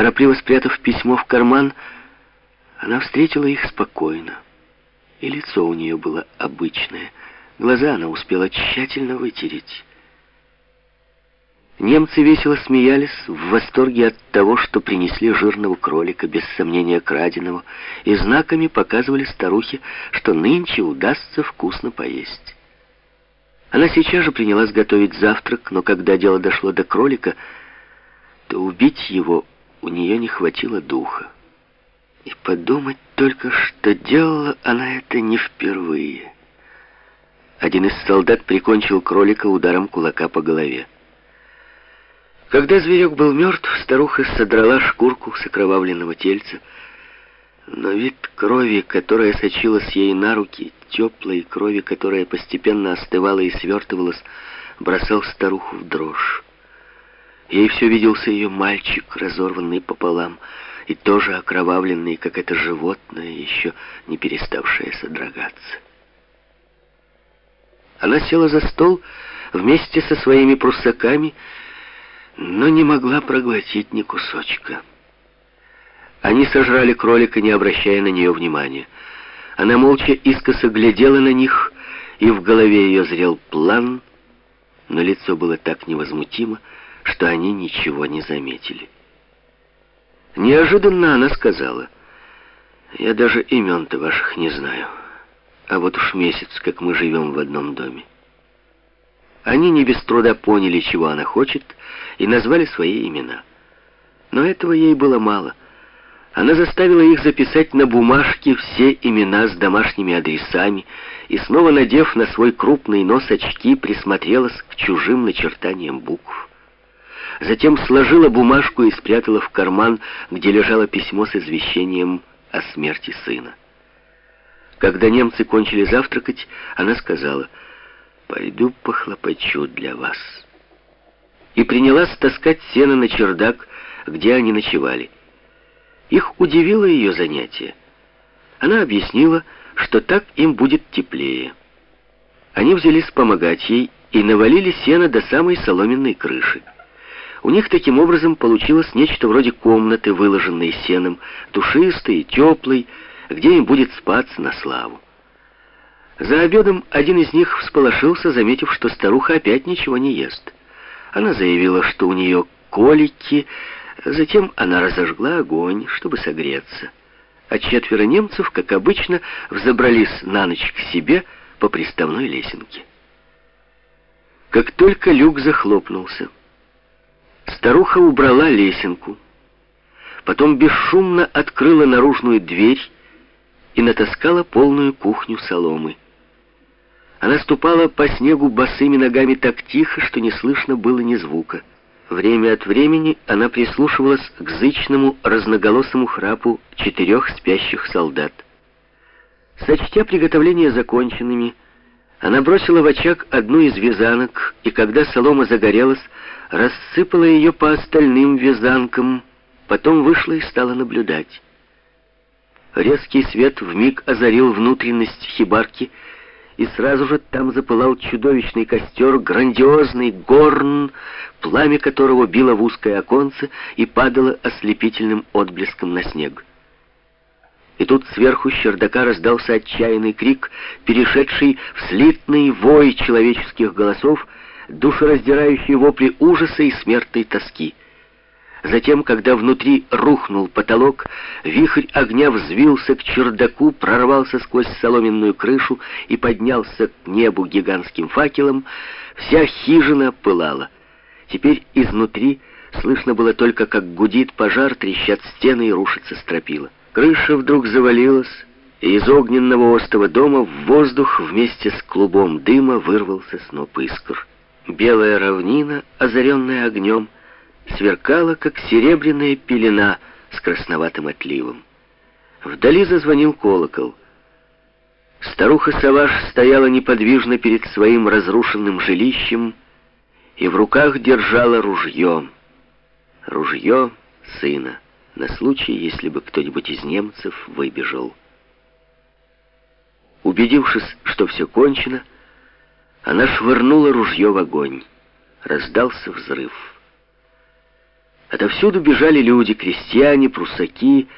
Торопливо спрятав письмо в карман, она встретила их спокойно. И лицо у нее было обычное. Глаза она успела тщательно вытереть. Немцы весело смеялись в восторге от того, что принесли жирного кролика, без сомнения краденого, и знаками показывали старухе, что нынче удастся вкусно поесть. Она сейчас же принялась готовить завтрак, но когда дело дошло до кролика, то убить его у нее не хватило духа. И подумать только, что делала она это не впервые. Один из солдат прикончил кролика ударом кулака по голове. Когда зверек был мертв, старуха содрала шкурку с окровавленного тельца, но вид крови, которая сочилась ей на руки, теплой крови, которая постепенно остывала и свертывалась, бросал старуху в дрожь. Ей все виделся ее мальчик, разорванный пополам, и тоже окровавленный, как это животное, еще не переставшее содрогаться. Она села за стол вместе со своими пруссаками но не могла проглотить ни кусочка. Они сожрали кролика, не обращая на нее внимания. Она молча искоса глядела на них, и в голове ее зрел план, но лицо было так невозмутимо, что они ничего не заметили. Неожиданно она сказала, «Я даже имен-то ваших не знаю, а вот уж месяц, как мы живем в одном доме». Они не без труда поняли, чего она хочет, и назвали свои имена. Но этого ей было мало. Она заставила их записать на бумажке все имена с домашними адресами и, снова надев на свой крупный нос очки, присмотрелась к чужим начертаниям букв. Затем сложила бумажку и спрятала в карман, где лежало письмо с извещением о смерти сына. Когда немцы кончили завтракать, она сказала — «Пойду похлопочу для вас». И принялась таскать сено на чердак, где они ночевали. Их удивило ее занятие. Она объяснила, что так им будет теплее. Они взялись помогать ей и навалили сено до самой соломенной крыши. У них таким образом получилось нечто вроде комнаты, выложенной сеном, душистой и теплой, где им будет спаться на славу. За обедом один из них всполошился, заметив, что старуха опять ничего не ест. Она заявила, что у нее колики, затем она разожгла огонь, чтобы согреться. А четверо немцев, как обычно, взобрались на ночь к себе по приставной лесенке. Как только люк захлопнулся, старуха убрала лесенку, потом бесшумно открыла наружную дверь и натаскала полную кухню соломы. Она ступала по снегу босыми ногами так тихо, что не слышно было ни звука. Время от времени она прислушивалась к зычному разноголосому храпу четырех спящих солдат. Сочтя приготовления законченными, она бросила в очаг одну из вязанок, и когда солома загорелась, рассыпала ее по остальным вязанкам, потом вышла и стала наблюдать. Резкий свет вмиг озарил внутренность хибарки, и сразу же там запылал чудовищный костер, грандиозный горн, пламя которого било в узкое оконце и падало ослепительным отблеском на снег. Тут сверху с чердака раздался отчаянный крик, перешедший в слитный вой человеческих голосов, душераздирающие вопли ужаса и смертной тоски — Затем, когда внутри рухнул потолок, вихрь огня взвился к чердаку, прорвался сквозь соломенную крышу и поднялся к небу гигантским факелом, вся хижина пылала. Теперь изнутри слышно было только, как гудит пожар, трещат стены и рушится стропила. Крыша вдруг завалилась, и из огненного остова дома в воздух вместе с клубом дыма вырвался сноп искр. Белая равнина, озаренная огнем, сверкала, как серебряная пелена с красноватым отливом. Вдали зазвонил колокол. Старуха Саваш стояла неподвижно перед своим разрушенным жилищем и в руках держала ружье. Ружье сына, на случай, если бы кто-нибудь из немцев выбежал. Убедившись, что все кончено, она швырнула ружье в огонь. Раздался взрыв. Отовсюду бежали люди, крестьяне, прусаки,